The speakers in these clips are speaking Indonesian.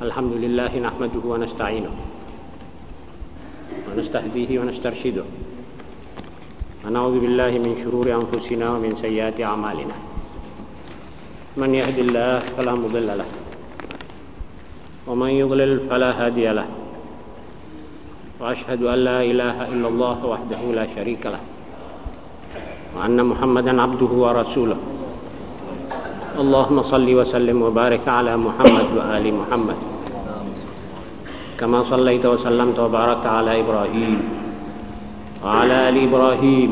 الحمد لله نحمده ونستعينه ونستهديه ونسترشده. ونعوذ بالله من شرور أنفسنا ومن سيئات أعمالنا. من يهد الله فلا مضل له ومن يضلل فلا هادي له. وأشهد أن لا إله إلا الله وحده لا شريك له وأن محمدا عبده ورسوله. اللهم صل وسلم وبارك على محمد وآل محمد. كما صليت وسلمت وباركت على إبراهيم وعلى آل إبراهيم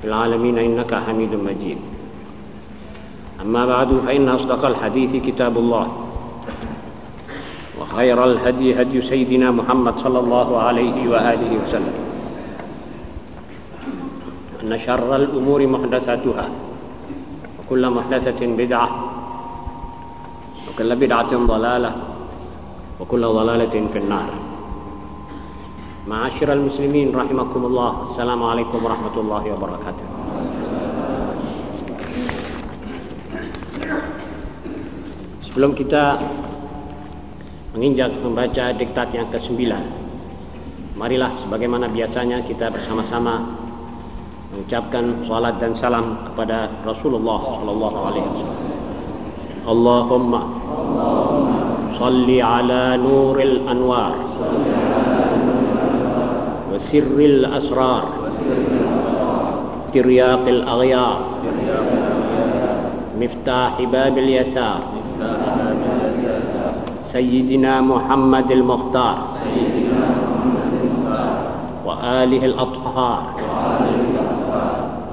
في العالمين إنك حميد مجيد. أما بعد فإن أصدق الحديث كتاب الله وخير الهدي هدي سيدنا محمد صلى الله عليه وآله وسلم. أن شر الأمور محدثاتها. وكل محدثة بدعة وكل بدعة ضلالة وكل ضلالة في النار معاشر المسلمين رحمكم الله السلام عليكم ورحمة الله وبركاته Sebelum kita menginjak membaca diktat yang ke-9 Marilah sebagaimana biasanya kita bersama-sama mengucapkan salat dan salam kepada Rasulullah sallallahu alaihi wasallam. Allahumma salli ala nuril anwar wa sirril asrar tiryaqil aghyar miftah babil yasar سيدنا محمد المختار وآله الأطهار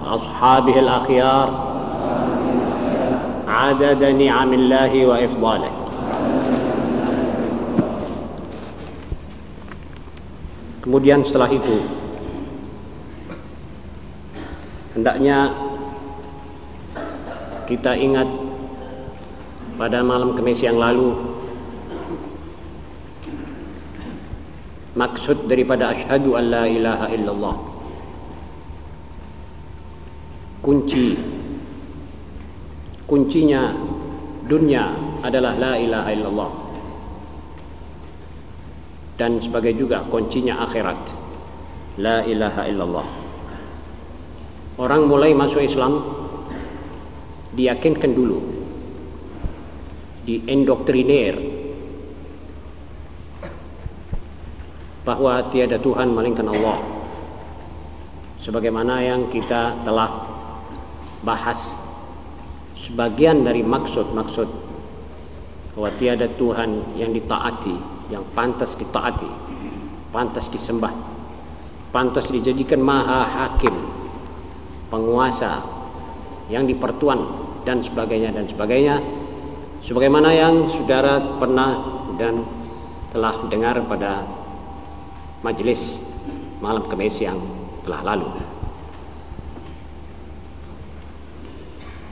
أصحابه الأخيار عدد نعم الله وإفضاله Kemudian setelah itu hendaknya kita ingat pada malam kemis yang lalu maksud daripada asyhadu an la ilaha illallah kunci. Kuncinya dunia adalah la ilaha illallah. Dan sebagai juga kuncinya akhirat. La ilaha illallah. Orang mulai masuk Islam diyakinkan dulu diindoktrinir bahwa tiada Tuhan melainkan Allah. Sebagaimana yang kita telah bahas sebagian dari maksud-maksud bahwa tiada Tuhan yang ditaati, yang pantas ditaati, pantas disembah, pantas dijadikan maha hakim, penguasa yang dipertuan dan sebagainya dan sebagainya. Sebagaimana yang saudara pernah dan telah dengar pada majelis malam kemis yang telah lalu.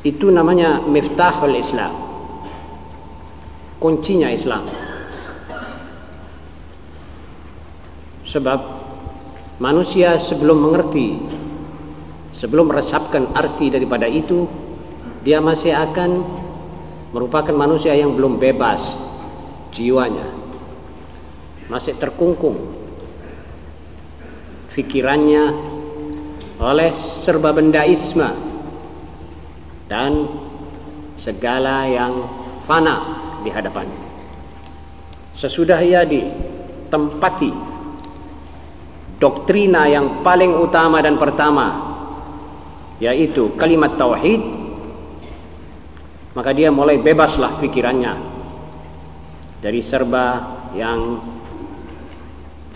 Itu namanya miftahul Islam. Kuncinya Islam. Sebab manusia sebelum mengerti, sebelum meresapkan arti daripada itu, dia masih akan merupakan manusia yang belum bebas jiwanya. Masih terkungkung fikirannya oleh serba bendaisme dan segala yang fana di hadapannya. Sesudah ia ditempati doktrina yang paling utama dan pertama yaitu kalimat tauhid maka dia mulai bebaslah pikirannya dari serba yang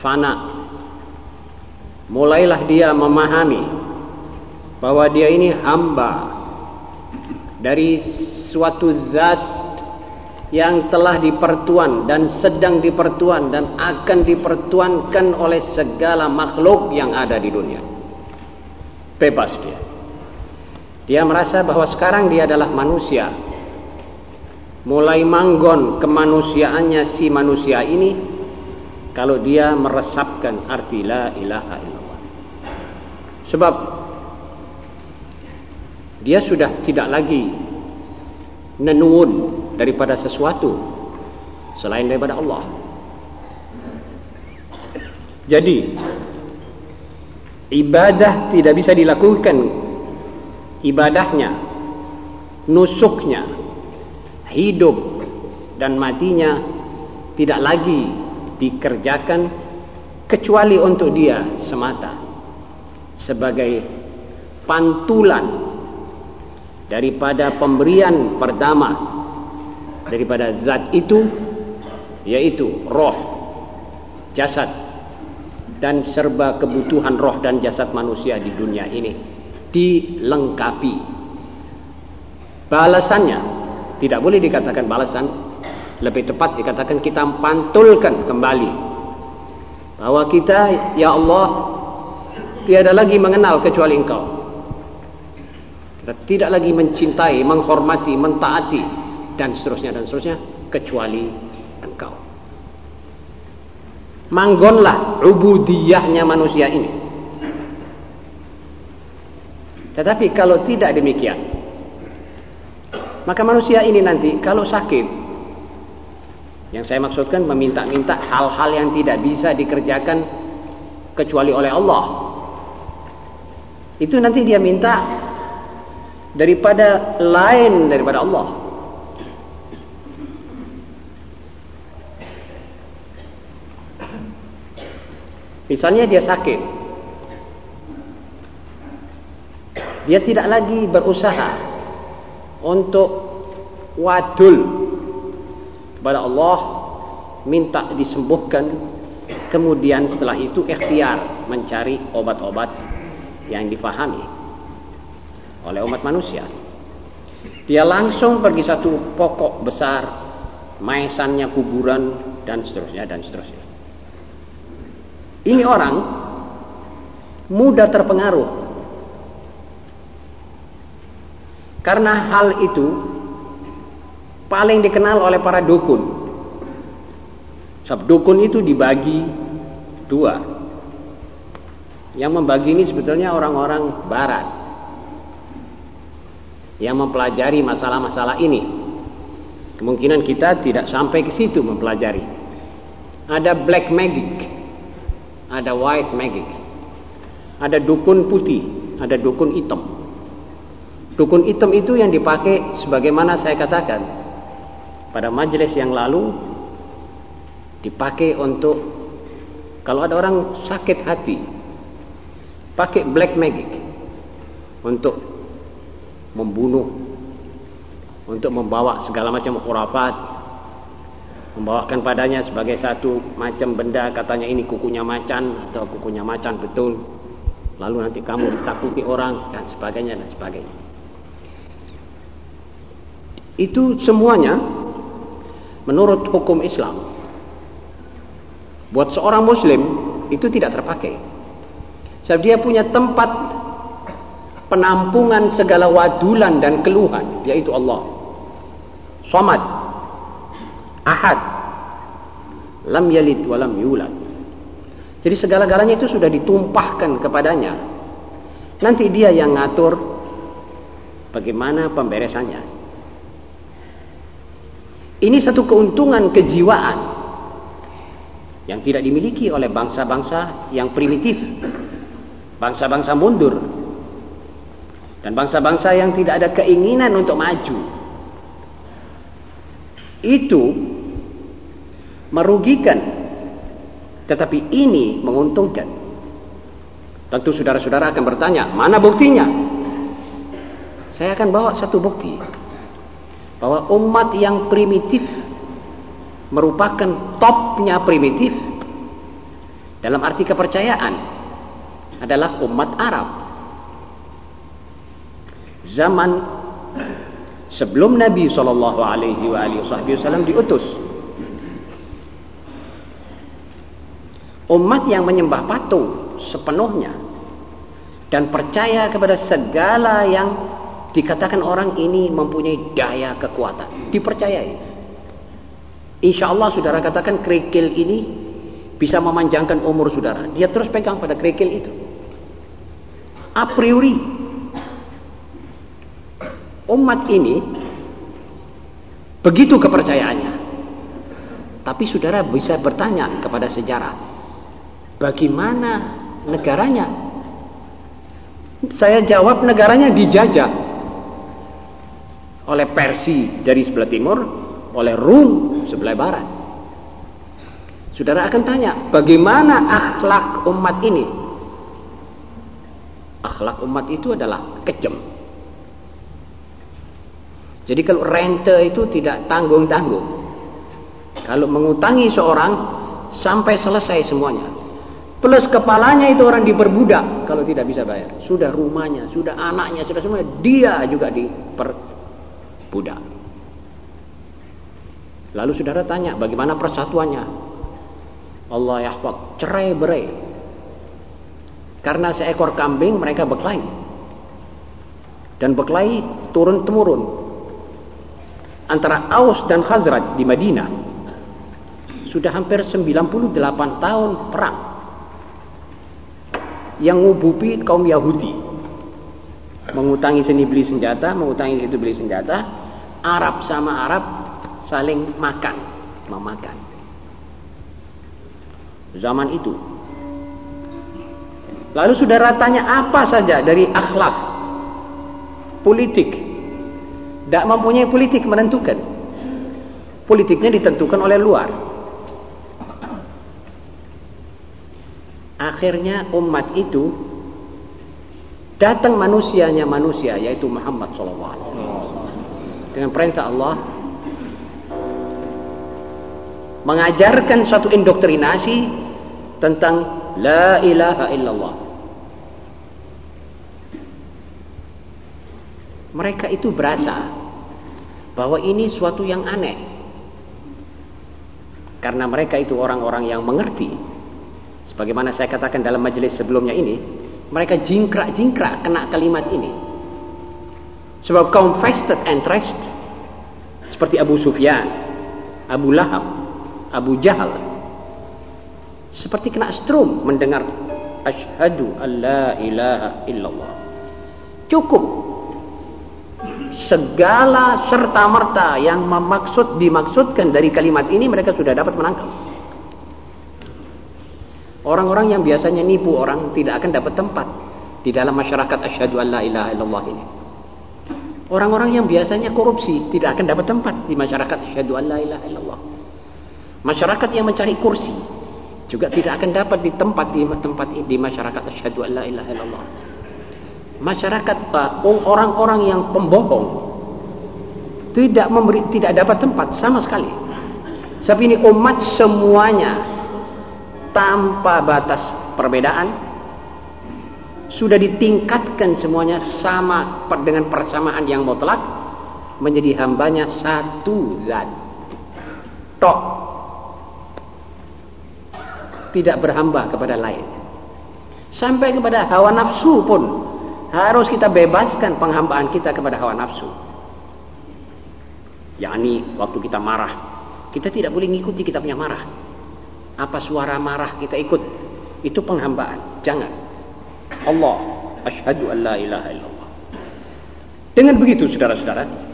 fana mulailah dia memahami bahwa dia ini hamba dari suatu zat yang telah dipertuan dan sedang dipertuan dan akan dipertuankan oleh segala makhluk yang ada di dunia. Bebas dia. Dia merasa bahwa sekarang dia adalah manusia. Mulai manggon kemanusiaannya si manusia ini kalau dia meresapkan arti la ilaha illallah. Sebab dia sudah tidak lagi nenuun daripada sesuatu selain daripada Allah. Jadi ibadah tidak bisa dilakukan ibadahnya, nusuknya, hidup dan matinya tidak lagi dikerjakan kecuali untuk dia semata sebagai pantulan daripada pemberian pertama daripada zat itu yaitu roh jasad dan serba kebutuhan roh dan jasad manusia di dunia ini dilengkapi. Balasannya tidak boleh dikatakan balasan lebih tepat dikatakan kita pantulkan kembali bahwa kita ya Allah tiada lagi mengenal kecuali engkau kita tidak lagi mencintai menghormati mentaati dan seterusnya dan seterusnya kecuali engkau manggonlah ubudiyahnya manusia ini tetapi kalau tidak demikian maka manusia ini nanti kalau sakit yang saya maksudkan meminta-minta hal-hal yang tidak bisa dikerjakan kecuali oleh Allah. Itu nanti dia minta daripada lain daripada Allah. Misalnya dia sakit. Dia tidak lagi berusaha untuk wadul kepada Allah minta disembuhkan kemudian setelah itu ikhtiar mencari obat-obat yang difahami oleh umat manusia dia langsung pergi satu pokok besar maesannya kuburan dan seterusnya dan seterusnya ini orang mudah terpengaruh karena hal itu paling dikenal oleh para dukun. Sebab dukun itu dibagi dua. Yang membagi ini sebetulnya orang-orang barat. Yang mempelajari masalah-masalah ini. Kemungkinan kita tidak sampai ke situ mempelajari. Ada black magic. Ada white magic. Ada dukun putih. Ada dukun hitam. Dukun hitam itu yang dipakai sebagaimana saya katakan pada majelis yang lalu dipakai untuk kalau ada orang sakit hati pakai black magic untuk membunuh untuk membawa segala macam khurafat membawakan padanya sebagai satu macam benda katanya ini kukunya macan atau kukunya macan betul lalu nanti kamu ditakuti orang dan sebagainya dan sebagainya. Itu semuanya menurut hukum Islam buat seorang muslim itu tidak terpakai. Sebab dia punya tempat penampungan segala wadulan dan keluhan yaitu Allah. Somad. Ahad. Lam yalid walam yulad. Jadi segala-galanya itu sudah ditumpahkan kepadanya. Nanti dia yang ngatur bagaimana pemberesannya. Ini satu keuntungan kejiwaan yang tidak dimiliki oleh bangsa-bangsa yang primitif. Bangsa-bangsa mundur. Dan bangsa-bangsa yang tidak ada keinginan untuk maju. Itu merugikan. Tetapi ini menguntungkan. Tentu saudara-saudara akan bertanya, mana buktinya? Saya akan bawa satu bukti bahwa umat yang primitif merupakan topnya primitif dalam arti kepercayaan adalah umat Arab zaman sebelum Nabi Shallallahu Alaihi Wasallam diutus. Umat yang menyembah patung sepenuhnya dan percaya kepada segala yang dikatakan orang ini mempunyai daya kekuatan dipercayai. Insya Allah saudara katakan kerikil ini bisa memanjangkan umur saudara. Dia terus pegang pada kerikil itu. A priori umat ini begitu kepercayaannya Tapi saudara bisa bertanya kepada sejarah, bagaimana negaranya? Saya jawab negaranya dijajah oleh Persia dari sebelah timur, oleh Rum sebelah barat. Saudara akan tanya, bagaimana akhlak umat ini? Akhlak umat itu adalah kejam. Jadi kalau rente itu tidak tanggung-tanggung. Kalau mengutangi seorang sampai selesai semuanya. Plus kepalanya itu orang diperbudak kalau tidak bisa bayar. Sudah rumahnya, sudah anaknya, sudah semua dia juga diperbudak. Lalu saudara tanya bagaimana persatuannya? Allah yahfad, cerai berai. Karena seekor kambing mereka berkelahi. Dan berkelahi turun temurun antara Aus dan Khazraj di Madinah sudah hampir 98 tahun perang yang ngubupi kaum Yahudi. Mengutangi seni beli senjata mengutangi itu beli senjata Arab sama Arab saling makan memakan. Zaman itu. Lalu saudara tanya apa saja dari akhlak politik tidak mempunyai politik menentukan. Politiknya ditentukan oleh luar. Akhirnya umat itu datang manusianya manusia yaitu Muhammad SAW dengan perintah Allah mengajarkan suatu indoktrinasi tentang la ilaha illallah. Mereka itu berasa bahwa ini suatu yang aneh karena mereka itu orang-orang yang mengerti Sebagaimana saya katakan dalam majelis sebelumnya ini, mereka jingkrak-jingkrak kena kalimat ini. Sebab kaum fasted and trust seperti Abu Sufyan, Abu Lahab, Abu Jahal seperti kena strum mendengar asyhadu alla ilaha illallah. Cukup segala serta merta yang memaksud dimaksudkan dari kalimat ini mereka sudah dapat menangkap. Orang-orang yang biasanya nipu orang tidak akan dapat tempat di dalam masyarakat asyhadu alla ilaha illallah ini. Orang-orang yang biasanya korupsi tidak akan dapat tempat di masyarakat asyhadu alla ilaha illallah. Masyarakat yang mencari kursi juga tidak akan dapat di tempat di tempat di masyarakat asyhadu alla ilaha illallah. Masyarakat orang-orang yang pembohong tidak memberi tidak dapat tempat sama sekali. Sebab ini umat semuanya tanpa batas perbedaan sudah ditingkatkan semuanya sama dengan persamaan yang mutlak menjadi hambanya satu zat. Tok. Tidak berhamba kepada lain. Sampai kepada hawa nafsu pun harus kita bebaskan penghambaan kita kepada hawa nafsu. Yakni waktu kita marah kita tidak boleh mengikuti kita punya marah. Apa suara marah kita ikut? Itu penghambaan jangan. Allah asyhadu an la ilaha illallah. Dengan begitu saudara-saudara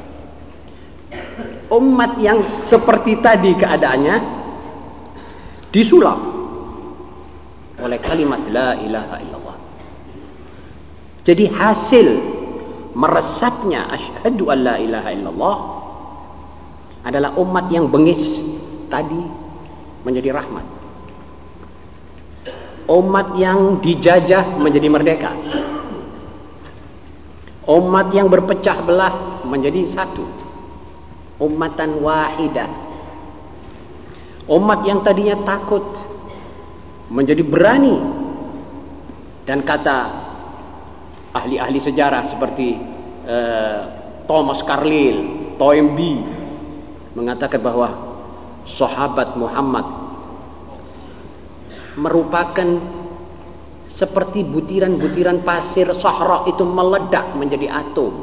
umat yang seperti tadi keadaannya disulap oleh kalimat la ilaha illallah jadi hasil meresapnya asyhadu an la ilaha illallah adalah umat yang bengis tadi menjadi rahmat. Umat yang dijajah menjadi merdeka. Umat yang berpecah belah menjadi satu. Umatan wahidah umat yang tadinya takut menjadi berani. Dan kata ahli-ahli sejarah seperti uh, Thomas Carlyle, Toynbee mengatakan bahwa sahabat Muhammad merupakan seperti butiran-butiran pasir Sahra itu meledak menjadi atom.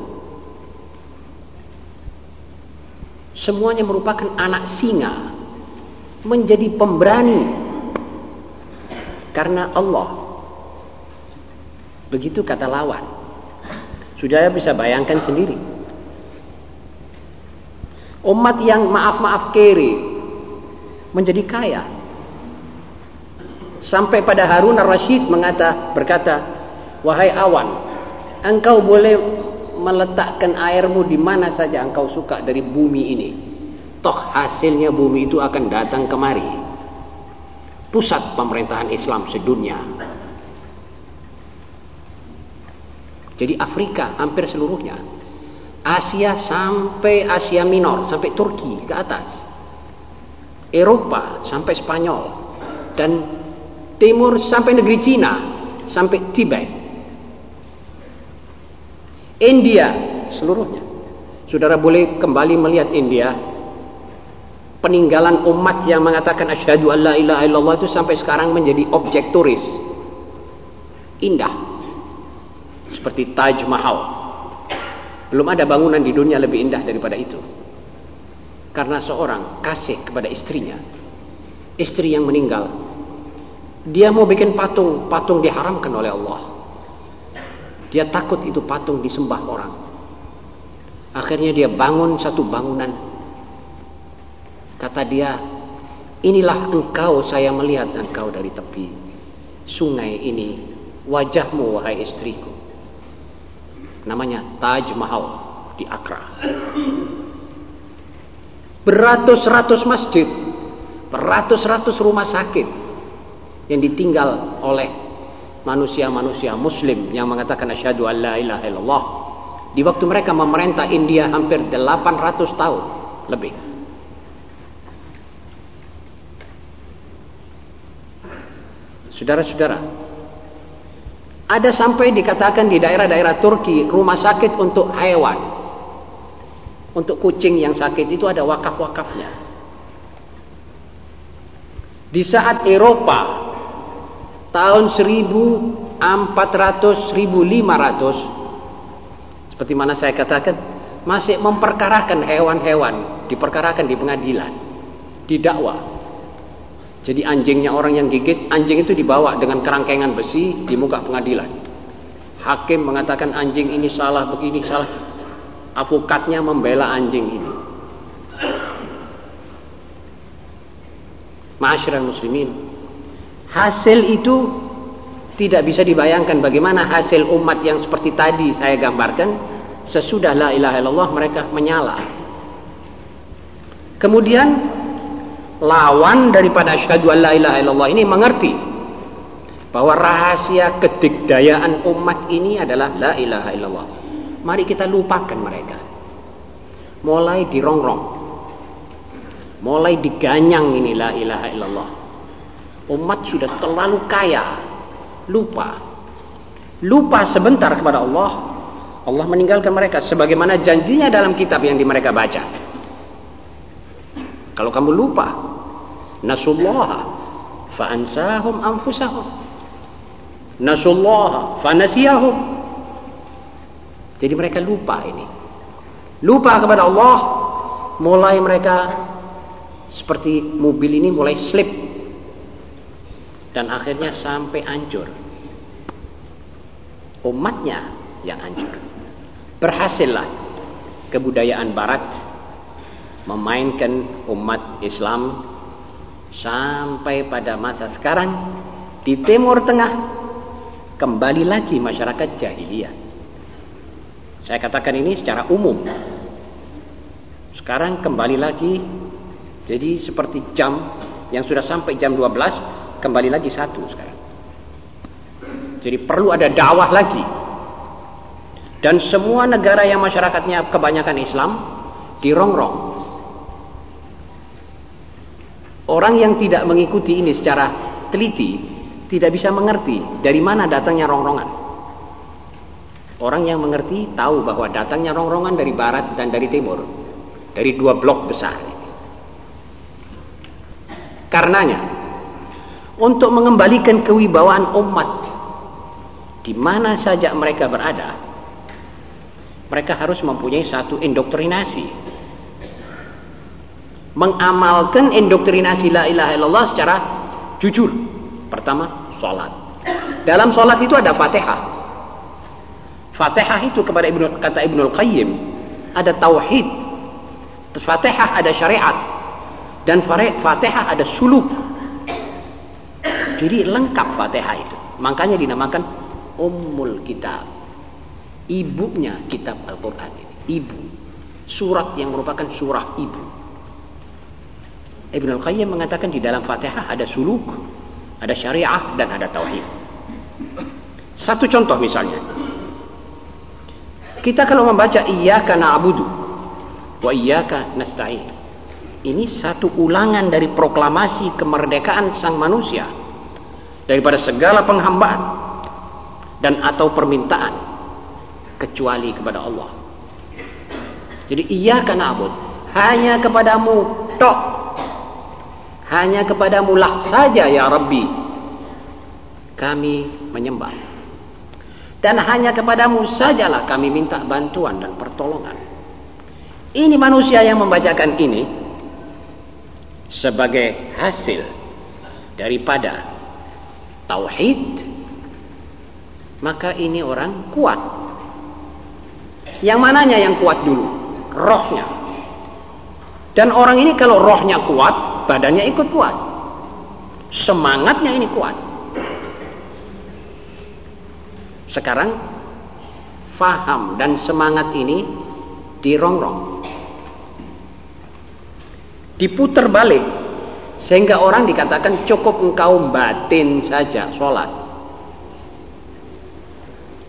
Semuanya merupakan anak singa menjadi pemberani karena Allah. Begitu kata lawan. Sudah bisa bayangkan sendiri. Umat yang maaf-maaf kere menjadi kaya. Sampai pada Harun al-Rashid mengata, berkata, Wahai awan, engkau boleh meletakkan airmu di mana saja engkau suka dari bumi ini. Toh hasilnya bumi itu akan datang kemari. Pusat pemerintahan Islam sedunia. Jadi Afrika hampir seluruhnya. Asia sampai Asia Minor, sampai Turki ke atas. Eropa sampai Spanyol. Dan Timur sampai negeri Cina, sampai Tibet. India seluruhnya. Saudara boleh kembali melihat India. Peninggalan umat yang mengatakan asyhadu alla ilaha illallah itu sampai sekarang menjadi objek turis. Indah seperti Taj Mahal. Belum ada bangunan di dunia lebih indah daripada itu. Karena seorang kasih kepada istrinya. Istri yang meninggal. Dia mau bikin patung, patung diharamkan oleh Allah. Dia takut itu patung disembah orang. Akhirnya dia bangun satu bangunan. Kata dia, inilah engkau saya melihat engkau dari tepi sungai ini. Wajahmu wahai istriku namanya Taj Mahal di Accra. Beratus-ratus masjid, beratus-ratus rumah sakit yang ditinggal oleh manusia-manusia muslim yang mengatakan asyhadu alla ilaha illallah di waktu mereka memerintah India hampir 800 tahun lebih. Saudara-saudara, ada sampai dikatakan di daerah-daerah Turki rumah sakit untuk hewan. Untuk kucing yang sakit itu ada wakaf-wakafnya. Di saat Eropa tahun 1400 1500 seperti mana saya katakan masih memperkarakan hewan-hewan diperkarakan di pengadilan didakwa jadi anjingnya orang yang gigit, anjing itu dibawa dengan kerangkengan besi di muka pengadilan. Hakim mengatakan anjing ini salah, begini salah. Avokatnya membela anjing ini. Masyarakat muslimin. Hasil itu tidak bisa dibayangkan bagaimana hasil umat yang seperti tadi saya gambarkan sesudah la ilaha illallah mereka menyala. Kemudian lawan daripada asyhadu alla ilaha illallah ini mengerti bahwa rahasia kedikdayaan umat ini adalah la ilaha illallah. Mari kita lupakan mereka. Mulai dirongrong. Mulai diganyang ini la ilaha illallah. Umat sudah terlalu kaya. Lupa. Lupa sebentar kepada Allah. Allah meninggalkan mereka sebagaimana janjinya dalam kitab yang di mereka baca. Kalau kamu lupa nasullaha fa'ansahum anfusahum. Nasullaha fanasiyahum. Jadi mereka lupa ini. Lupa kepada Allah mulai mereka seperti mobil ini mulai slip. Dan akhirnya sampai hancur. Umatnya yang hancur. Berhasillah kebudayaan barat memainkan umat Islam sampai pada masa sekarang di Timur Tengah kembali lagi masyarakat jahiliyah. Saya katakan ini secara umum. Sekarang kembali lagi jadi seperti jam yang sudah sampai jam 12 kembali lagi satu sekarang. Jadi perlu ada dakwah lagi. Dan semua negara yang masyarakatnya kebanyakan Islam dirongrong Orang yang tidak mengikuti ini secara teliti tidak bisa mengerti dari mana datangnya rongrongan. Orang yang mengerti tahu bahwa datangnya rongrongan dari barat dan dari timur, dari dua blok besar. Karenanya, untuk mengembalikan kewibawaan umat di mana saja mereka berada, mereka harus mempunyai satu indoktrinasi mengamalkan indoktrinasi la ilaha illallah secara jujur. Pertama, sholat. Dalam sholat itu ada fatihah. Fatihah itu kepada Ibnu kata Ibnu Qayyim ada tauhid. Fatihah ada syariat. Dan Fatihah ada suluk. Jadi lengkap Fatihah itu. Makanya dinamakan Ummul Kitab. Ibunya kitab Al-Quran ini. Ibu. Surat yang merupakan surah ibu. Ibn Al-Qayyim mengatakan di dalam Fatihah ada suluk, ada syariah dan ada tauhid. Satu contoh misalnya. Kita kalau membaca iyyaka na'budu wa iyyaka nasta'in. Ini satu ulangan dari proklamasi kemerdekaan sang manusia daripada segala penghambaan dan atau permintaan kecuali kepada Allah. Jadi iyyaka na'bud hanya kepadamu tok hanya kepadamu lah saja ya Rabbi. Kami menyembah. Dan hanya kepadamu sajalah kami minta bantuan dan pertolongan. Ini manusia yang membacakan ini sebagai hasil daripada tauhid. Maka ini orang kuat. Yang mananya yang kuat dulu? Rohnya. Dan orang ini kalau rohnya kuat badannya ikut kuat. Semangatnya ini kuat. Sekarang faham dan semangat ini dirongrong. Diputar balik sehingga orang dikatakan cukup engkau batin saja sholat.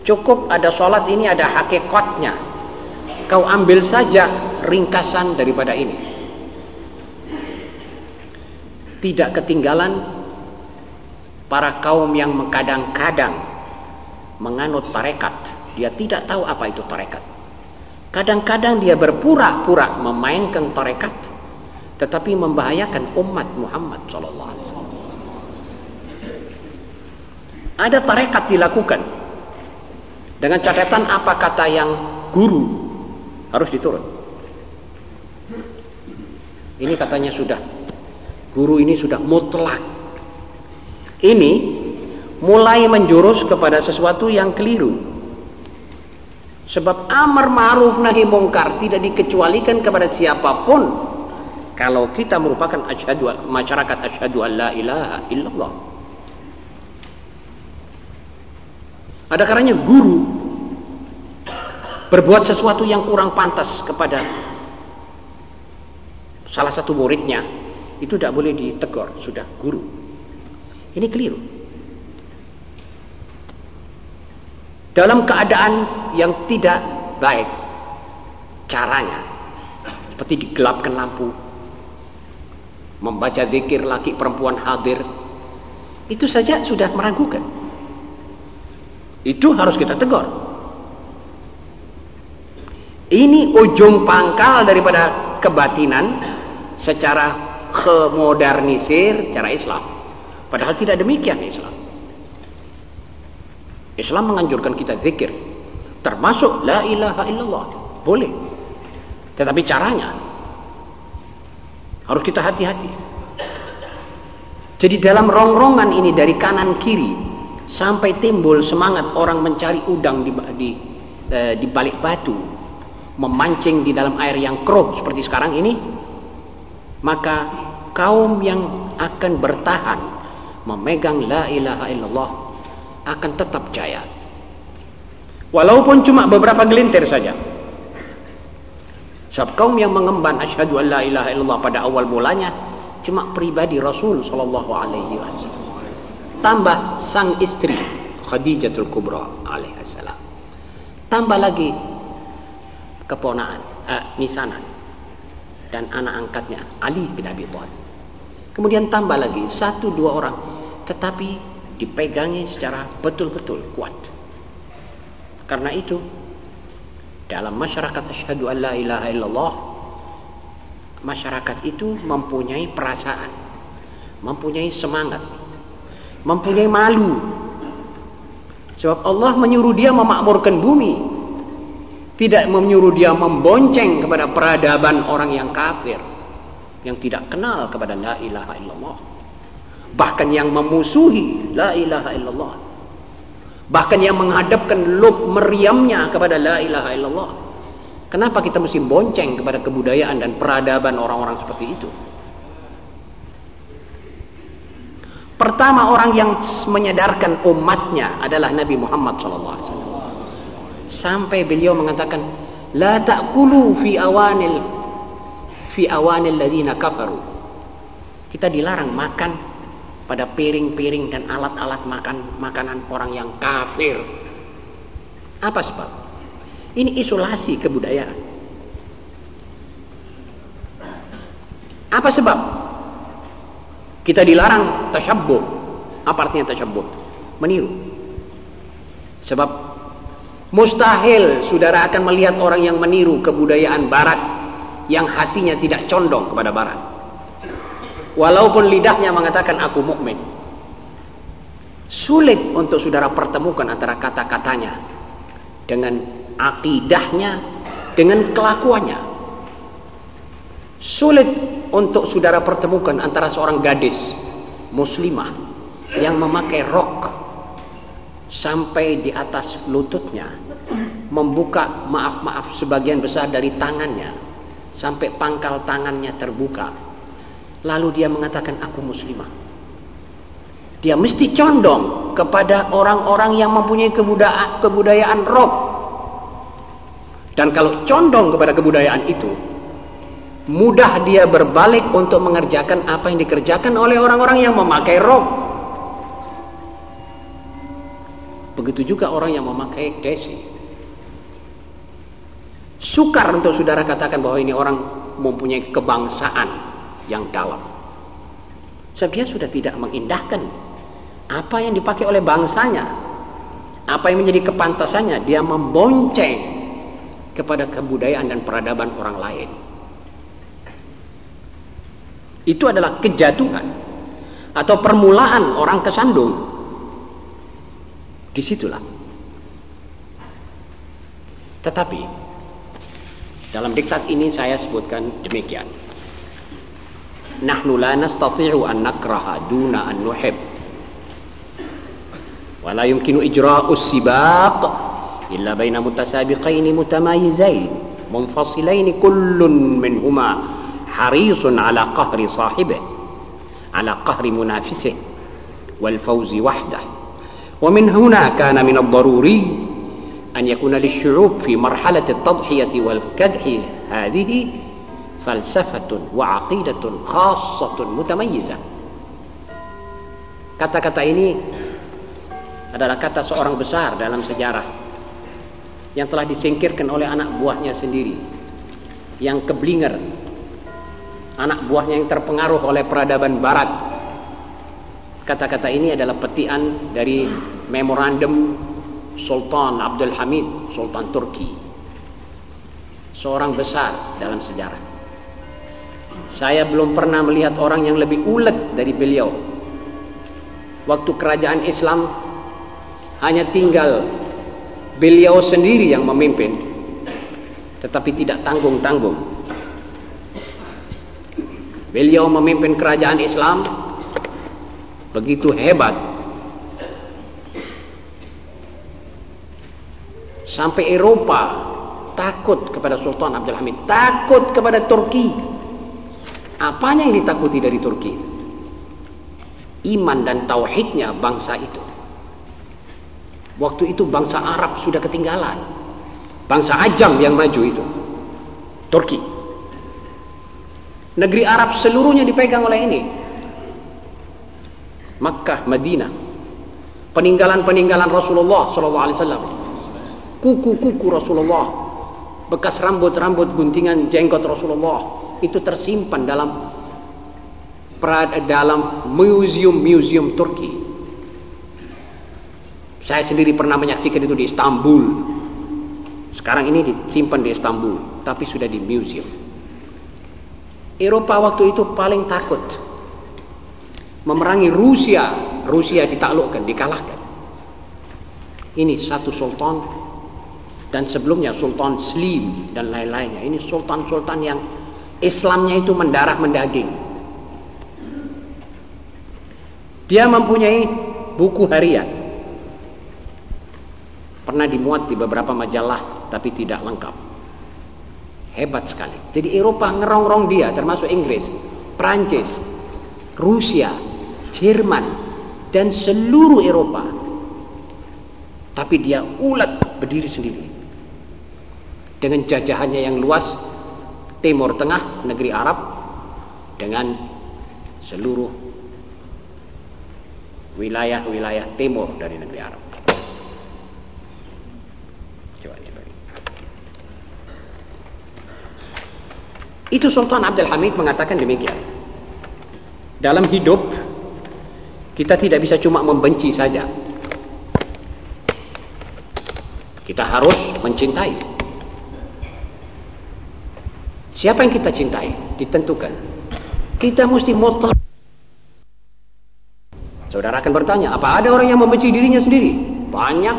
Cukup ada sholat ini ada hakikatnya. Kau ambil saja ringkasan daripada ini tidak ketinggalan para kaum yang kadang-kadang menganut tarekat. Dia tidak tahu apa itu tarekat. Kadang-kadang dia berpura-pura memainkan tarekat, tetapi membahayakan umat Muhammad Sallallahu Alaihi Wasallam. Ada tarekat dilakukan dengan catatan apa kata yang guru harus diturut. Ini katanya sudah Guru ini sudah mutlak. Ini mulai menjurus kepada sesuatu yang keliru. Sebab amar ma'ruf nahi mungkar tidak dikecualikan kepada siapa pun kalau kita merupakan asyhadu masyarakat asyhadu an la ilaha illallah. Ada karanya guru berbuat sesuatu yang kurang pantas kepada salah satu muridnya itu tidak boleh ditegur sudah guru. Ini keliru. Dalam keadaan yang tidak baik caranya seperti digelapkan lampu membaca zikir laki perempuan hadir itu saja sudah meragukan. Itu harus kita tegur. Ini ujung pangkal daripada kebatinan secara kemodernisir cara Islam. Padahal tidak demikian Islam. Islam menganjurkan kita zikir. Termasuk la ilaha illallah. Boleh. Tetapi caranya harus kita hati-hati. Jadi dalam rongrongan ini dari kanan kiri sampai timbul semangat orang mencari udang di, di, eh, di balik batu, memancing di dalam air yang keruh seperti sekarang ini, maka kaum yang akan bertahan memegang la ilaha illallah akan tetap jaya. Walaupun cuma beberapa gelintir saja. Sebab kaum yang mengemban asyhadu an la ilaha illallah pada awal mulanya cuma pribadi Rasul sallallahu alaihi wasallam. Tambah sang istri Khadijatul Kubra alaihi salam. Tambah lagi keponaan eh, misanan dan anak angkatnya Ali bin Abi Thalib Kemudian tambah lagi satu dua orang, tetapi dipegangi secara betul-betul kuat. Karena itu dalam masyarakat asyhadu an la ilaha illallah masyarakat itu mempunyai perasaan, mempunyai semangat, mempunyai malu. Sebab Allah menyuruh dia memakmurkan bumi, tidak menyuruh dia membonceng kepada peradaban orang yang kafir yang tidak kenal kepada la ilaha illallah. Bahkan yang memusuhi la ilaha illallah. Bahkan yang menghadapkan lub meriamnya kepada la ilaha illallah. Kenapa kita mesti bonceng kepada kebudayaan dan peradaban orang-orang seperti itu? Pertama orang yang menyadarkan umatnya adalah Nabi Muhammad SAW. Sampai beliau mengatakan, La ta'kulu fi awanil fi awanil ladina kafaru. Kita dilarang makan pada piring-piring dan alat-alat makan makanan orang yang kafir. Apa sebab? Ini isolasi kebudayaan. Apa sebab? Kita dilarang tasyabbuh. Apa artinya tasyabbuh? Meniru. Sebab mustahil saudara akan melihat orang yang meniru kebudayaan barat yang hatinya tidak condong kepada barat. Walaupun lidahnya mengatakan aku mukmin. Sulit untuk saudara pertemukan antara kata-katanya dengan akidahnya dengan kelakuannya. Sulit untuk saudara pertemukan antara seorang gadis muslimah yang memakai rok sampai di atas lututnya membuka maaf-maaf sebagian besar dari tangannya sampai pangkal tangannya terbuka lalu dia mengatakan aku muslimah dia mesti condong kepada orang-orang yang mempunyai kebudayaan, kebudayaan rok dan kalau condong kepada kebudayaan itu mudah dia berbalik untuk mengerjakan apa yang dikerjakan oleh orang-orang yang memakai rok. Begitu juga orang yang memakai desi. Sukar untuk saudara katakan bahwa ini orang mempunyai kebangsaan yang dalam. Sebab dia sudah tidak mengindahkan apa yang dipakai oleh bangsanya. Apa yang menjadi kepantasannya. Dia membonceng kepada kebudayaan dan peradaban orang lain. Itu adalah kejatuhan atau permulaan orang kesandung. Di situlah. Tetapi dalam diktat ini saya sebutkan demikian. Nahnu la nastati'u an nakraha duna an nuhib. Wa la yumkinu ijra'u sibaq illa baina mutasabiqain mutamayizain munfasilain kullun minhuma حريص على قهر صاحبه على قهر منافسه والفوز وحده ومن هنا كان من الضروري أن يكون للشعوب في مرحلة التضحية والكدح هذه فلسفة وعقيدة خاصة متميزة Kata-kata ini adalah kata seorang besar dalam sejarah yang telah disingkirkan oleh anak buahnya sendiri yang keblinger anak buahnya yang terpengaruh oleh peradaban barat kata-kata ini adalah petian dari memorandum Sultan Abdul Hamid Sultan Turki. Seorang besar dalam sejarah. Saya belum pernah melihat orang yang lebih ulet dari beliau. Waktu kerajaan Islam hanya tinggal beliau sendiri yang memimpin tetapi tidak tanggung-tanggung. Beliau memimpin kerajaan Islam begitu hebat. Sampai Eropa takut kepada Sultan Abdul Hamid, takut kepada Turki. Apanya yang ditakuti dari Turki? Iman dan tauhidnya bangsa itu. Waktu itu bangsa Arab sudah ketinggalan. Bangsa Ajam yang maju itu. Turki. Negeri Arab seluruhnya dipegang oleh ini. Makkah, Madinah. Peninggalan-peninggalan Rasulullah wasallam. Kuku-kuku Rasulullah, bekas rambut-rambut guntingan jenggot Rasulullah itu tersimpan dalam dalam museum-museum Turki. Saya sendiri pernah menyaksikan itu di Istanbul. Sekarang ini disimpan di Istanbul, tapi sudah di museum. Eropa waktu itu paling takut memerangi Rusia. Rusia ditaklukkan, dikalahkan. Ini satu sultan dan sebelumnya Sultan Slim dan lain-lainnya. Ini sultan-sultan yang Islamnya itu mendarah mendaging. Dia mempunyai buku harian. Pernah dimuat di beberapa majalah tapi tidak lengkap. Hebat sekali. Jadi Eropa ngerongrong dia, termasuk Inggris, Prancis, Rusia, Jerman, dan seluruh Eropa. Tapi dia ulat berdiri sendiri. Dengan jajahannya yang luas, Timur Tengah, negeri Arab, dengan seluruh wilayah-wilayah timur dari negeri Arab. Itu Sultan Abdul Hamid mengatakan demikian. Dalam hidup kita tidak bisa cuma membenci saja. Kita harus mencintai. Siapa yang kita cintai? Ditentukan. Kita mesti mutlak. Saudara akan bertanya, apa ada orang yang membenci dirinya sendiri? Banyak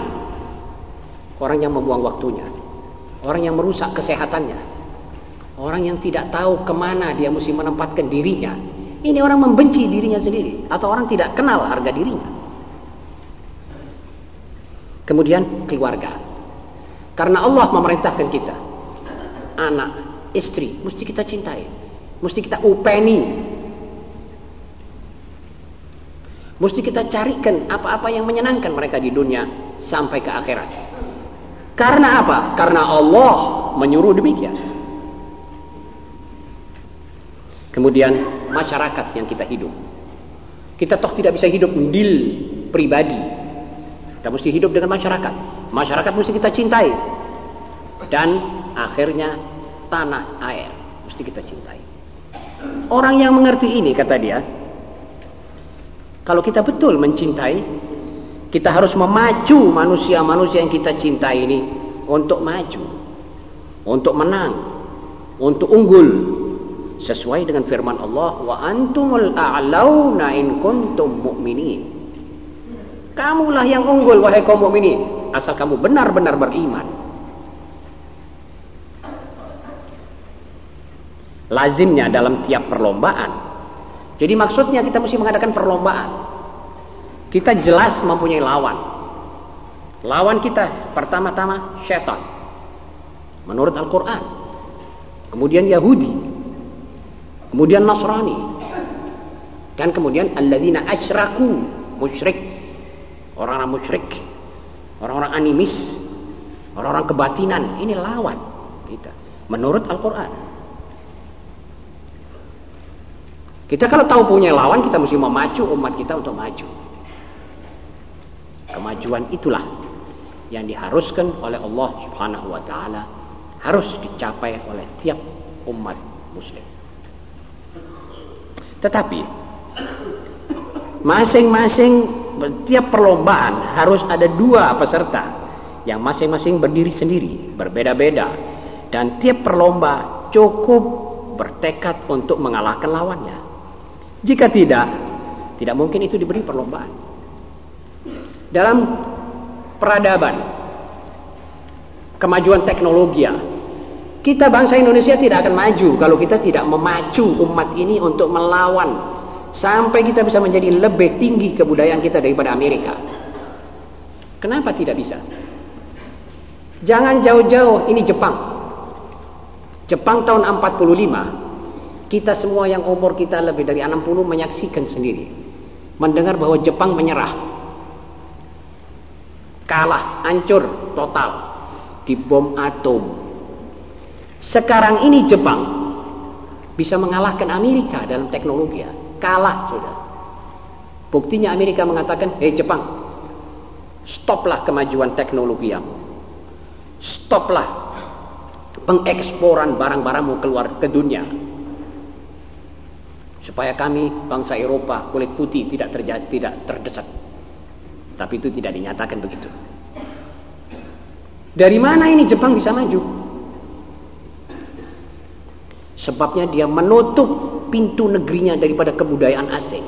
orang yang membuang waktunya. Orang yang merusak kesehatannya Orang yang tidak tahu ke mana dia mesti menempatkan dirinya. Ini orang membenci dirinya sendiri. Atau orang tidak kenal harga dirinya. Kemudian keluarga. Karena Allah memerintahkan kita. Anak, istri, mesti kita cintai. Mesti kita upeni. Mesti kita carikan apa-apa yang menyenangkan mereka di dunia sampai ke akhirat. Karena apa? Karena Allah menyuruh demikian. Kemudian masyarakat yang kita hidup. Kita toh tidak bisa hidup mendil pribadi. Kita mesti hidup dengan masyarakat. Masyarakat mesti kita cintai. Dan akhirnya tanah air. Mesti kita cintai. Orang yang mengerti ini kata dia, kalau kita betul mencintai, kita harus memacu manusia-manusia yang kita cintai ini untuk maju, untuk menang, untuk unggul, sesuai dengan firman Allah wa antumul a'launa in kuntum mu'minin. Kamulah yang unggul wahai kaum mukminin asal kamu benar-benar beriman lazimnya dalam tiap perlombaan. Jadi maksudnya kita mesti mengadakan perlombaan. Kita jelas mempunyai lawan. Lawan kita pertama-tama syaitan. Menurut Al-Quran. Kemudian Yahudi. Kemudian Nasrani. Dan kemudian alladzina asyraku musyrik. Orang-orang musyrik. Orang-orang animis. Orang-orang kebatinan. Ini lawan kita. Menurut Al-Qur'an kita kalau tahu punya lawan kita mesti memacu umat kita untuk maju. Kemajuan itulah yang diharuskan oleh Allah Subhanahu wa taala harus dicapai oleh tiap umat muslim. Tetapi masing-masing tiap perlombaan harus ada dua peserta yang masing-masing berdiri sendiri, berbeda-beda. Dan tiap perlomba cukup bertekad untuk mengalahkan lawannya. Jika tidak, tidak mungkin itu diberi perlombaan. Dalam peradaban, kemajuan teknologi kita bangsa Indonesia tidak akan maju kalau kita tidak memacu umat ini untuk melawan sampai kita bisa menjadi lebih tinggi kebudayaan kita daripada Amerika. Kenapa tidak bisa? Jangan jauh-jauh ini Jepang. Jepang tahun 45 kita semua yang umur kita lebih dari 60 menyaksikan sendiri mendengar bahwa Jepang menyerah kalah hancur total di bom atom sekarang ini Jepang bisa mengalahkan Amerika dalam teknologi. Ya. Kalah sudah. Buktinya Amerika mengatakan, "Hei Jepang, stoplah kemajuan teknologi yang Stoplah pengeksporan barang-barangmu keluar ke dunia. Supaya kami bangsa Eropa kulit putih tidak terjadi tidak terdesak." Tapi itu tidak dinyatakan begitu. Dari mana ini Jepang bisa maju? Sebabnya dia menutup pintu negerinya daripada kebudayaan asing.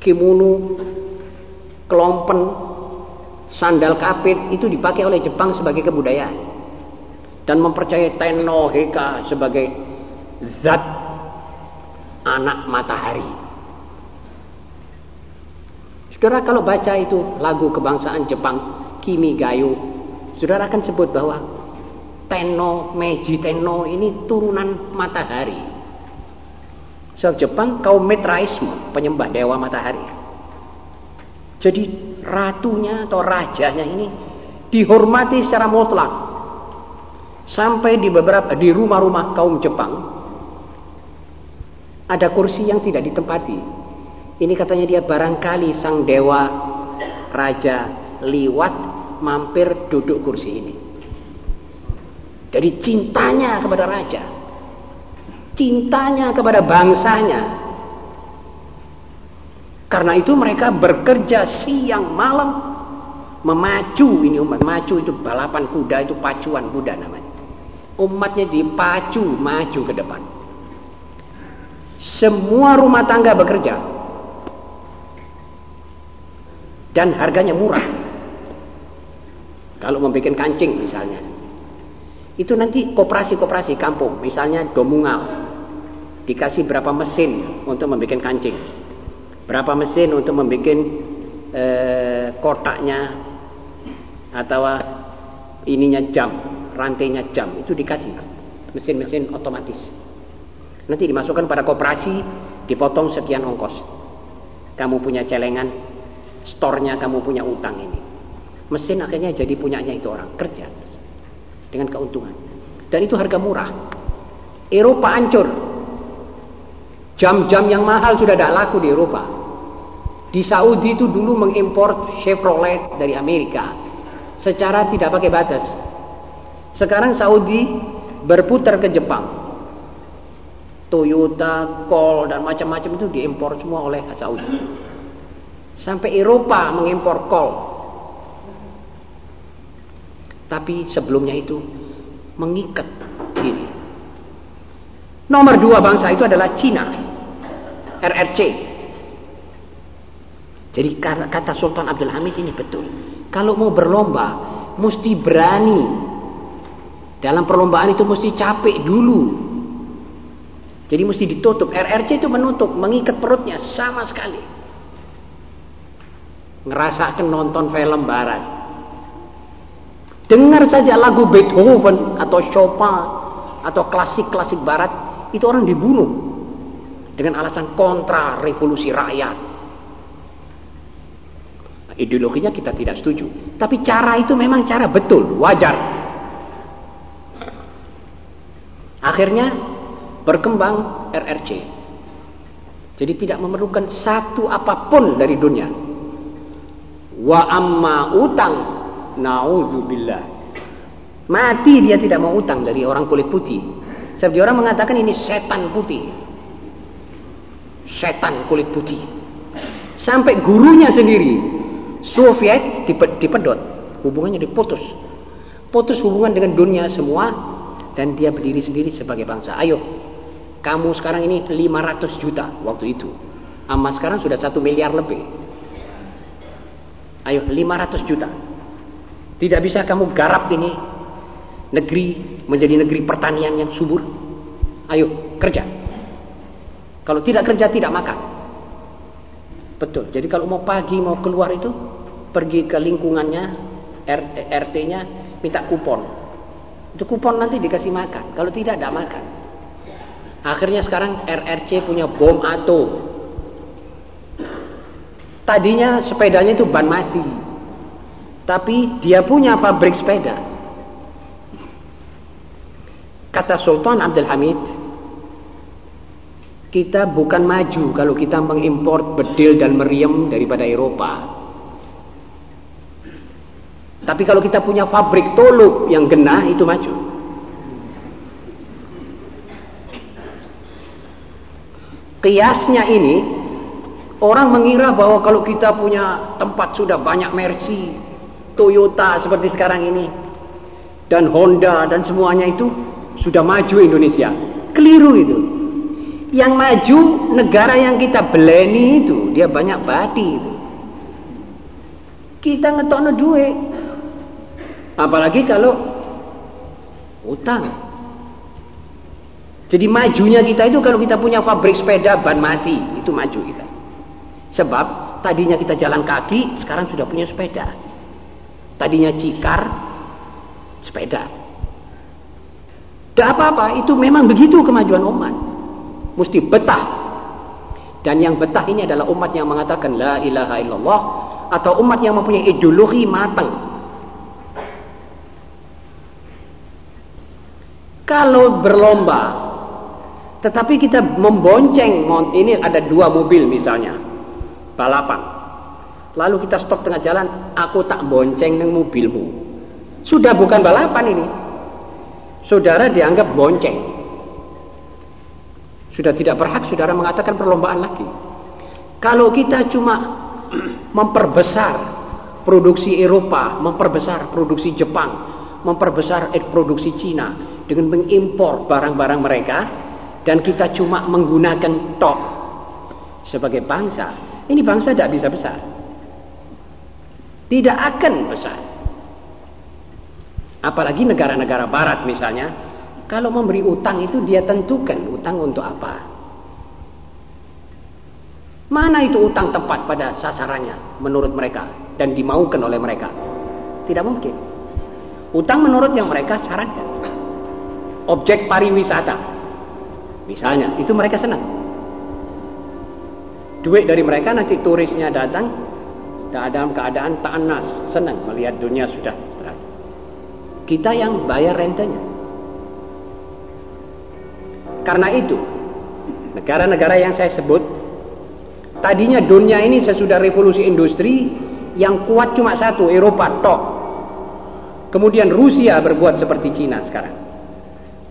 Kimono, kelompen, sandal kapit itu dipakai oleh Jepang sebagai kebudayaan. Dan mempercayai Tenno Heka sebagai zat anak matahari. Saudara kalau baca itu lagu kebangsaan Jepang Kimi Gayo, saudara akan sebut bahwa Teno, Meiji Teno ini turunan matahari. So, Jepang kaum Mitraisme, penyembah dewa matahari. Jadi ratunya atau rajanya ini dihormati secara mutlak. Sampai di beberapa di rumah-rumah kaum Jepang ada kursi yang tidak ditempati. Ini katanya dia barangkali sang dewa raja liwat mampir duduk kursi ini. Jadi cintanya kepada raja cintanya kepada bangsanya. Karena itu mereka bekerja siang malam memacu ini umat memacu itu balapan kuda itu pacuan kuda namanya. Umatnya dipacu maju ke depan. Semua rumah tangga bekerja. Dan harganya murah. Kalau membuat kancing misalnya. Itu nanti koperasi-koperasi kampung, misalnya Domungal, dikasih berapa mesin untuk membuat kancing berapa mesin untuk membuat eh, kotaknya atau ininya jam rantainya jam itu dikasih mesin-mesin otomatis nanti dimasukkan pada koperasi dipotong sekian ongkos kamu punya celengan storenya kamu punya utang ini mesin akhirnya jadi punyanya itu orang kerja dengan keuntungan dan itu harga murah Eropa hancur Jam-jam yang mahal sudah tidak laku di Eropa. Di Saudi itu dulu mengimpor Chevrolet dari Amerika secara tidak pakai batas. Sekarang Saudi berputar ke Jepang. Toyota, Col dan macam-macam itu diimpor semua oleh Saudi. Sampai Eropa mengimpor Col. Tapi sebelumnya itu mengikat diri. Nomor dua bangsa itu adalah Cina. RRC. Jadi kata Sultan Abdul Hamid ini betul. Kalau mau berlomba, mesti berani. Dalam perlombaan itu mesti capek dulu. Jadi mesti ditutup. RRC itu menutup, mengikat perutnya sama sekali. Ngerasakan nonton film barat. Dengar saja lagu Beethoven atau Chopin atau klasik-klasik barat, itu orang dibunuh dengan alasan kontra revolusi rakyat. Nah, ideologinya kita tidak setuju, tapi cara itu memang cara betul, wajar. Akhirnya berkembang RRC. Jadi tidak memerlukan satu apa pun dari dunia. Wa amma utang nauzubillah. Mati dia tidak mau utang dari orang kulit putih. Sebab orang mengatakan ini setan putih setan kulit putih. Sampai gurunya sendiri, Soviet dipedot, hubungannya diputus. Putus hubungan dengan dunia semua dan dia berdiri sendiri sebagai bangsa. Ayo, kamu sekarang ini 500 juta waktu itu. Amma sekarang sudah satu miliar lebih. Ayo, 500 juta. Tidak bisa kamu garap ini negeri menjadi negeri pertanian yang subur. Ayo, kerja. Kalau tidak kerja tidak makan. Betul. Jadi kalau mau pagi mau keluar itu pergi ke lingkungannya RT-nya minta kupon. Itu kupon nanti dikasih makan. Kalau tidak tidak makan. Akhirnya sekarang RRC punya bom atom. Tadinya sepedanya itu ban mati. Tapi dia punya pabrik sepeda. Kata Sultan Abdul Hamid, kita bukan maju kalau kita mengimpor bedil dan meriam daripada Eropa. Tapi kalau kita punya pabrik toluk yang genah itu maju. Kiasnya ini orang mengira bahwa kalau kita punya tempat sudah banyak Mercy, Toyota seperti sekarang ini dan Honda dan semuanya itu sudah maju Indonesia. Keliru itu. Yang maju negara yang kita beleni itu, dia banyak badi itu. Kita ngetokno duit. Apalagi kalau utang. Jadi majunya kita itu kalau kita punya pabrik sepeda ban mati, itu maju kita. Sebab tadinya kita jalan kaki, sekarang sudah punya sepeda. Tadinya cikar, sepeda. Tidak apa-apa, itu memang begitu kemajuan umat mesti betah Dan yang betah ini adalah umat yang mengatakan la ilaha illallah atau umat yang mempunyai ideologi matang. Kalau berlomba, tetapi kita membonceng, ini ada dua mobil misalnya, balapan. Lalu kita stop tengah jalan, aku tak bonceng neng mobilmu. Sudah bukan balapan ini. Saudara dianggap bonceng. Sudah tidak berhak saudara mengatakan perlombaan lagi. Kalau kita cuma memperbesar produksi Eropa, memperbesar produksi Jepang, memperbesar produksi Cina dengan mengimpor barang-barang mereka dan kita cuma menggunakan tok sebagai bangsa, ini bangsa tidak bisa besar. Tidak akan besar. Apalagi negara-negara barat misalnya kalau memberi utang itu dia tentukan utang untuk apa. Mana itu utang tepat pada sasarannya menurut mereka dan dimaukan oleh mereka? Tidak mungkin. Utang menurut yang mereka sarankan. Objek pariwisata. Misalnya, itu mereka senang. Duit dari mereka nanti turisnya datang dalam keadaan ta'anas, senang melihat dunia sudah terang. Kita yang bayar rentenya. Karena itu, negara-negara yang saya sebut, tadinya dunia ini sesudah revolusi industri, yang kuat cuma satu, Eropa, tok. Kemudian Rusia berbuat seperti Cina sekarang.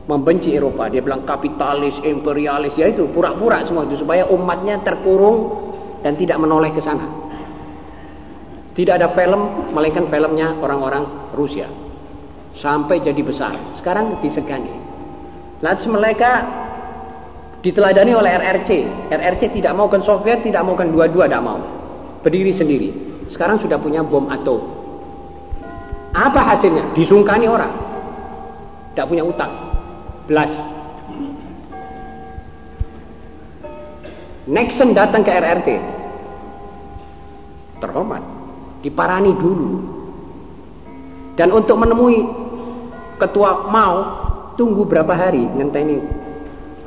Membenci Eropa, dia bilang kapitalis, imperialis, ya itu pura-pura semua itu supaya umatnya terkurung dan tidak menoleh ke sana. Tidak ada film, melainkan filmnya orang-orang Rusia. Sampai jadi besar. Sekarang disegani. Lantas mereka diteladani oleh RRC. RRC tidak mau kan Soviet, tidak mau kan dua-dua, tidak mau. Berdiri sendiri. Sekarang sudah punya bom atom. Apa hasilnya? Disungkani orang. Tidak punya utang. Nixon datang ke RRT. Terhormat. Diparani dulu. Dan untuk menemui ketua Mao, tunggu berapa hari ngenteni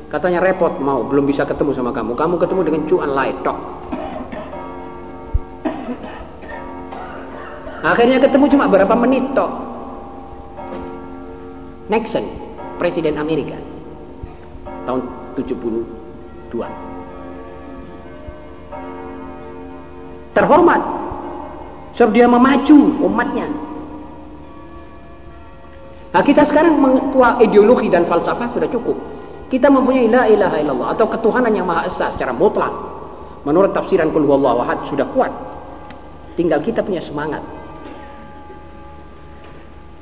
Katanya repot mau, belum bisa ketemu sama kamu. Kamu ketemu dengan cuan lain, tok. Akhirnya ketemu cuma berapa menit, tok. Nixon, Presiden Amerika. Tahun 72. Terhormat. Sebab dia memacu umatnya. Nah kita sekarang mengetua ideologi dan falsafah sudah cukup. Kita mempunyai la ilaha illallah atau ketuhanan yang maha esa secara mutlak. Menurut tafsiran kul huwallahu ahad sudah kuat. Tinggal kita punya semangat.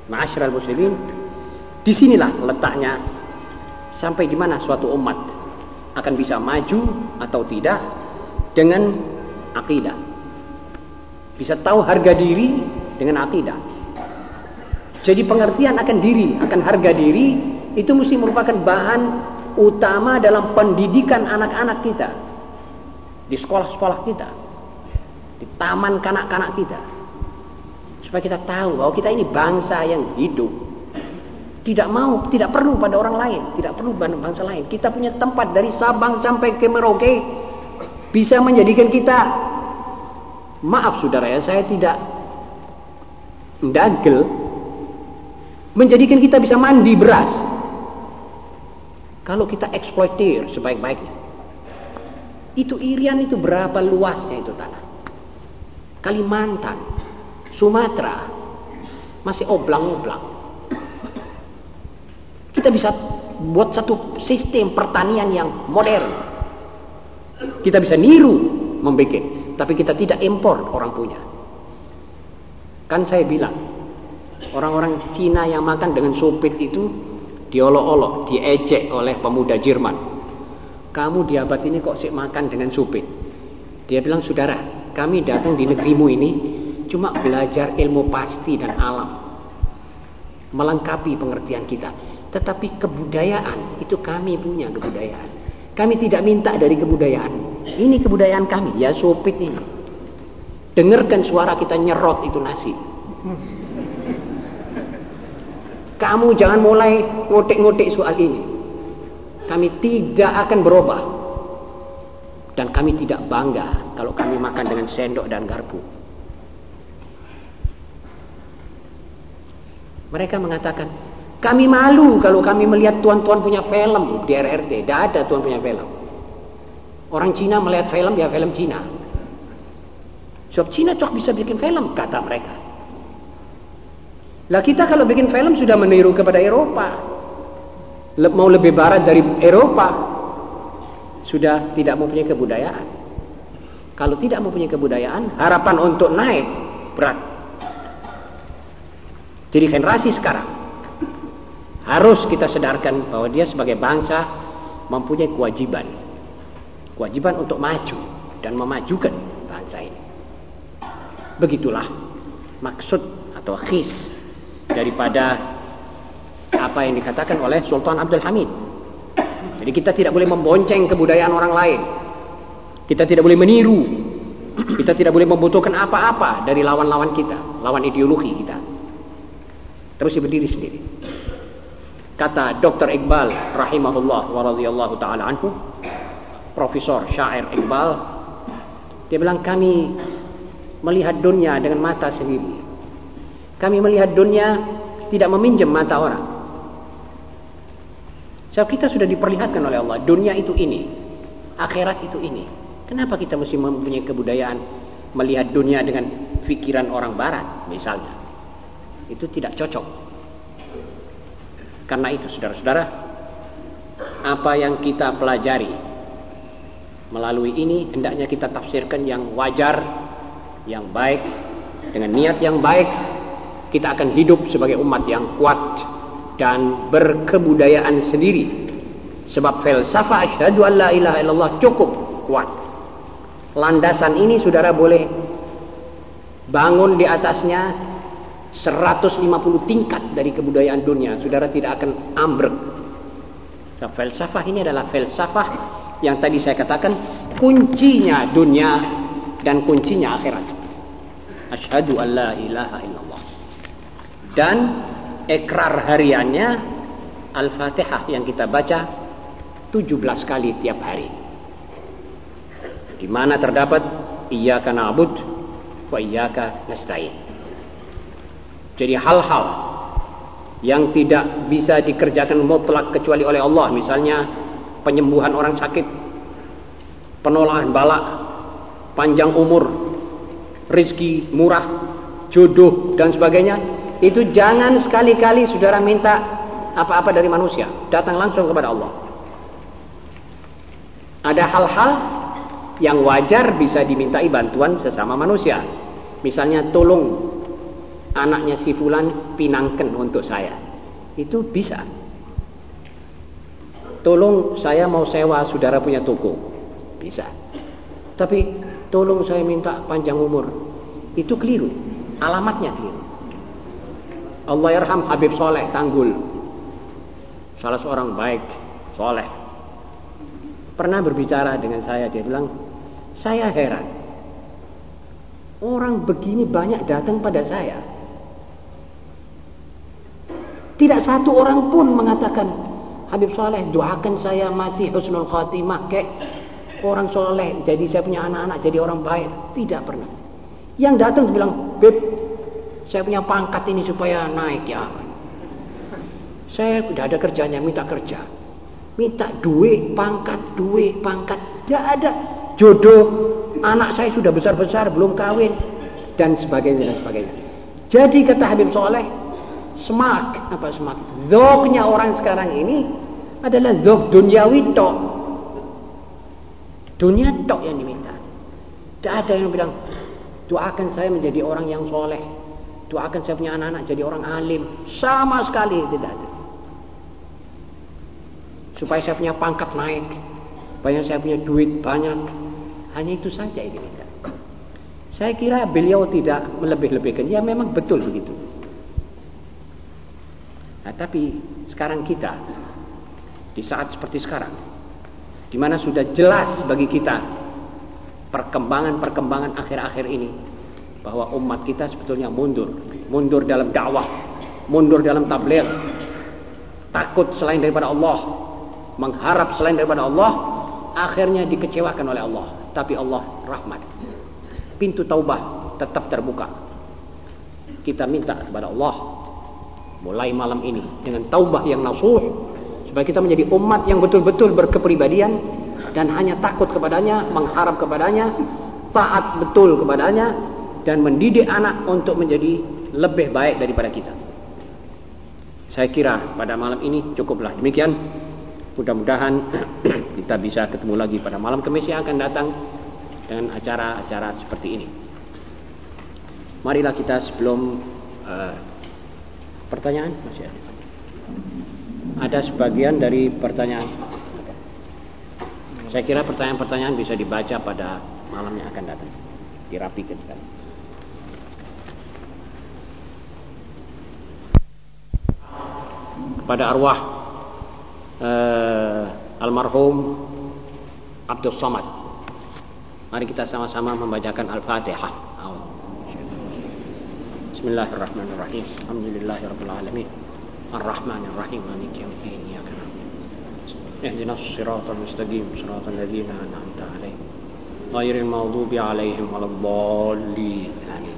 Ma'asyiral muslimin, di sinilah letaknya. Sampai di mana suatu umat akan bisa maju atau tidak dengan akidah. Bisa tahu harga diri dengan akidah. Jadi pengertian akan diri, akan harga diri itu mesti merupakan bahan utama dalam pendidikan anak-anak kita. Di sekolah-sekolah kita. Di taman kanak-kanak kita. Supaya kita tahu bahwa kita ini bangsa yang hidup tidak mau, tidak perlu pada orang lain tidak perlu pada bangsa lain kita punya tempat dari Sabang sampai ke Merauke bisa menjadikan kita maaf saudara ya saya tidak dagel menjadikan kita bisa mandi beras kalau kita eksploitir sebaik-baiknya. Itu Irian itu berapa luasnya itu tanah. Kalimantan, Sumatera, masih oblang-oblang. Kita bisa buat satu sistem pertanian yang modern. Kita bisa niru membuat, tapi kita tidak impor orang punya. Kan saya bilang, orang-orang Cina yang makan dengan sopit itu diolok-olok, diejek oleh pemuda Jerman. Kamu di abad ini kok sih makan dengan supit? Dia bilang, saudara, kami datang di negerimu ini cuma belajar ilmu pasti dan alam. Melengkapi pengertian kita. Tetapi kebudayaan, itu kami punya kebudayaan. Kami tidak minta dari kebudayaan. Ini kebudayaan kami, ya supit ini. Dengarkan suara kita nyerot itu nasi. Kamu jangan mulai ngotek-ngotek soal ini. Kami tidak akan berubah. Dan kami tidak bangga kalau kami makan dengan sendok dan garpu. Mereka mengatakan, kami malu kalau kami melihat tuan-tuan punya film di RRT. Tidak ada tuan punya film. Orang Cina melihat film, ya film Cina. Sebab Cina cok bisa bikin film, kata mereka. Lah kita kalau bikin film sudah meniru kepada Eropa. Mau lebih barat dari Eropa sudah tidak mempunyai kebudayaan. Kalau tidak mempunyai kebudayaan, harapan untuk naik berat. Jadi generasi sekarang harus kita sedarkan bahwa dia sebagai bangsa mempunyai kewajiban. Kewajiban untuk maju dan memajukan bangsa ini. Begitulah maksud atau khis daripada apa yang dikatakan oleh Sultan Abdul Hamid jadi kita tidak boleh membonceng kebudayaan orang lain. Kita tidak boleh meniru. Kita tidak boleh membutuhkan apa-apa dari lawan-lawan kita, lawan ideologi kita. Terus berdiri sendiri. Kata Dr. Iqbal rahimahullah wa radhiyallahu taala anhu, Profesor Syair Iqbal, dia bilang kami melihat dunia dengan mata sendiri. Kami melihat dunia tidak meminjam mata orang. Sebab kita sudah diperlihatkan oleh Allah, dunia itu ini, akhirat itu ini. Kenapa kita mesti mempunyai kebudayaan melihat dunia dengan pikiran orang barat misalnya? Itu tidak cocok. Karena itu saudara-saudara, apa yang kita pelajari melalui ini hendaknya kita tafsirkan yang wajar, yang baik, dengan niat yang baik, kita akan hidup sebagai umat yang kuat dan berkebudayaan sendiri. Sebab filsafah asyhadu an la ilaha illallah cukup kuat. Landasan ini saudara boleh bangun di atasnya 150 tingkat dari kebudayaan dunia saudara tidak akan ambruk nah, filsafah ini adalah filsafah yang tadi saya katakan kuncinya dunia dan kuncinya akhirat asyhadu an la ilaha illallah dan ekrar hariannya Al-Fatihah yang kita baca 17 kali tiap hari. Di mana terdapat iyyaka na'bud wa iyyaka nasta'in. Jadi hal-hal yang tidak bisa dikerjakan mutlak kecuali oleh Allah, misalnya penyembuhan orang sakit, penolakan balak, panjang umur, rizki murah, jodoh dan sebagainya. Itu jangan sekali-kali saudara minta apa-apa dari manusia. Datang langsung kepada Allah. Ada hal-hal yang wajar bisa dimintai bantuan sesama manusia. Misalnya tolong anaknya si fulan pinangkan untuk saya. Itu bisa. Tolong saya mau sewa saudara punya toko. Bisa. Tapi tolong saya minta panjang umur. Itu keliru. Alamatnya keliru. Allah yarham Habib Soleh Tanggul. Salah seorang baik soleh. Pernah berbicara dengan saya dia bilang saya heran. Orang begini banyak datang pada saya tidak satu orang pun mengatakan Habib Soleh doakan saya mati husnul khatimah kek orang soleh jadi saya punya anak-anak jadi orang baik tidak pernah yang datang bilang Beb saya punya pangkat ini supaya naik ya. Saya tidak ada kerjanya, minta kerja. Minta duit, pangkat, duit, pangkat. Tidak ada. Jodoh, anak saya sudah besar-besar, belum kawin. Dan sebagainya, dan sebagainya. Jadi kata Habib Soleh, semak, apa semak? Zoknya orang sekarang ini adalah zok duniawi tok. Dunia tok yang diminta. Tidak ada yang bilang, doakan saya menjadi orang yang soleh. Doakan saya punya anak-anak jadi orang alim. Sama sekali tidak ada. Supaya saya punya pangkat naik supaya saya punya duit banyak. Hanya itu saja ini minta saya kira beliau tidak melebih-lebihkan. Ya memang betul begitu nah tapi sekarang kita di saat seperti sekarang di mana sudah jelas bagi kita perkembangan-perkembangan akhir-akhir ini bahwa umat kita sebetulnya mundur, mundur dalam dakwah, mundur dalam tabligh, takut selain daripada Allah, mengharap selain daripada Allah, akhirnya dikecewakan oleh Allah. Tapi Allah rahmat. Pintu taubah tetap terbuka. Kita minta kepada Allah mulai malam ini dengan taubah yang nasuh supaya kita menjadi umat yang betul-betul berkepribadian dan hanya takut kepadanya, mengharap kepadanya, taat betul kepadanya dan mendidik anak untuk menjadi lebih baik daripada kita. Saya kira pada malam ini cukuplah demikian. Mudah-mudahan kita bisa ketemu lagi pada malam Kamis yang akan datang dengan acara-acara seperti ini. Marilah kita sebelum uh, pertanyaan masih ada. Ada sebagian dari pertanyaan. Saya kira pertanyaan-pertanyaan bisa dibaca pada malam yang akan datang. Dirapikan sekali. kepada arwah uh, almarhum Abdul Samad. Mari kita sama-sama membacakan Al-Fatihah. Bismillahirrahmanirrahim. Alhamdulillahirabbil alamin. Ar-Rahmanirrahim. Maliki yaumiddin. Iyyaka na'budu. Ihdinas siratal mustaqim. Siratal ladzina an'amta 'alaihim. Ghairil maghdubi 'alaihim waladdallin. Amin.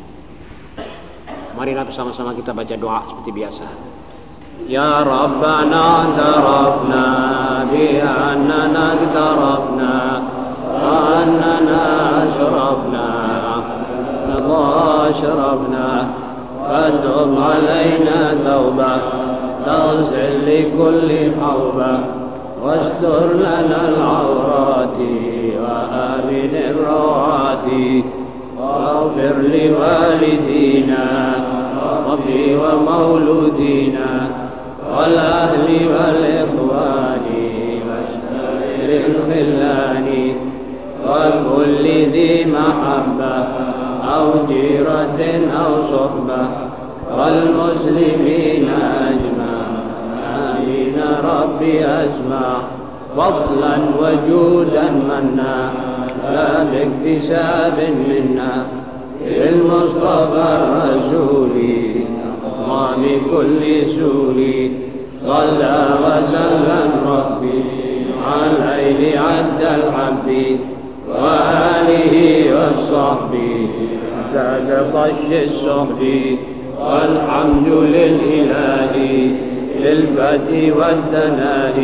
Marilah bersama-sama kita baca doa seperti biasa. يا ربنا اعترفنا بأننا اقترفنا وأننا أشرفنا الله أشرفنا فتب علينا توبة. تغسل لكل حوبة. واستر لنا العورات وآمن الروعات واغفر لوالدينا ربي ومولودينا والأهل والإخوان. واشتغل الخلان وكل ذي محبة. أو جيرة أو صحبة والمسلمين أجمع آمين ربي أسمع. فضلا وجودا منا لا باكتساب منا. بالمصطفى الرسول أقام كل سوري. صلى وسلم ربي عليه عد الحب وآله وصحبه. بعد طش الصحب. والحمد للإله للبدء والثناء